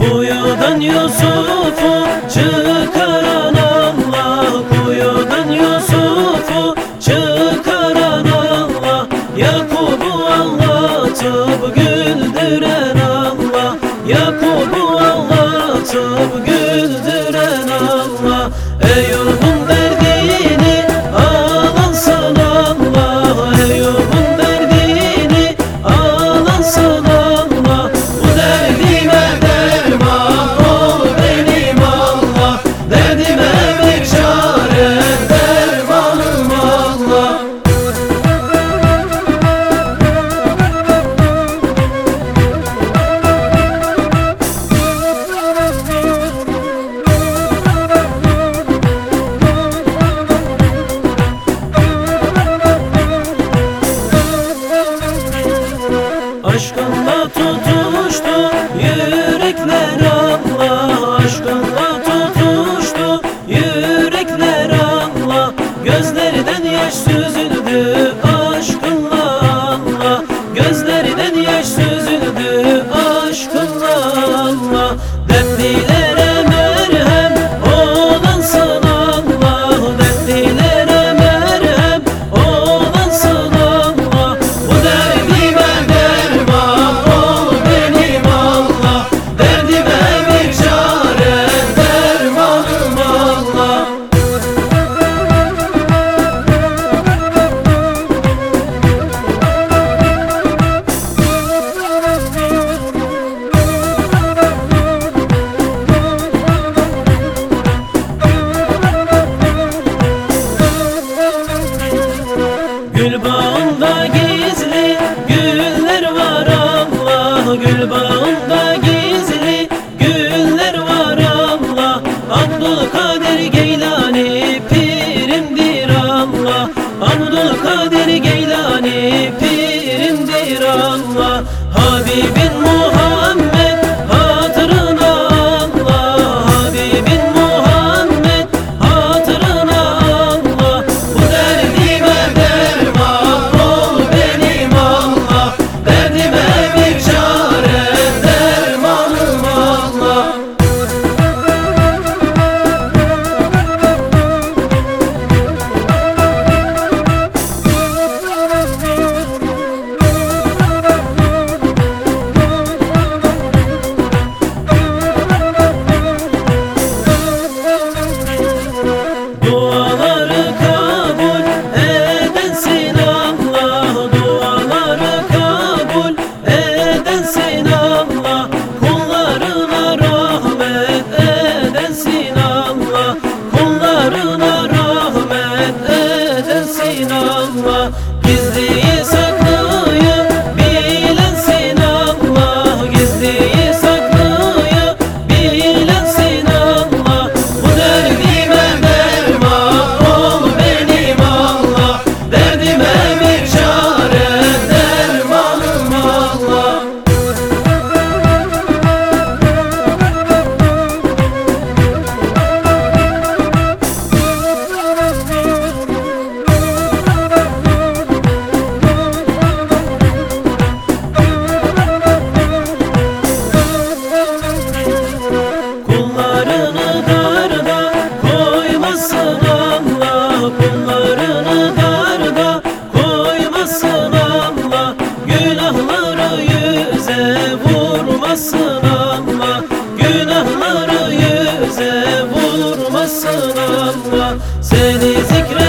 Kuyudan Yusuf'u çıkaran Allah. Kuyudan Yusuf'u çıkaran Allah. Yakup'u anlatıp güldüren Allah. Yakup'u anlatıp güldüren Allah. Eyüp'ün yürekler Allah Gözlerden yaş süzüldü aşkınla Allah Gözlerden yaş süzüldü aşkınla Allah Dertlilere Gül bağında gizli güller var Allah. Gül bağında gizli güller var Allah. Abdülkadir Geylani pirimdir Allah. Abdülkadir Geylani pirimdir Allah. Habibin Muhammed Günahları yüze vurmasın Allah. Seni zikre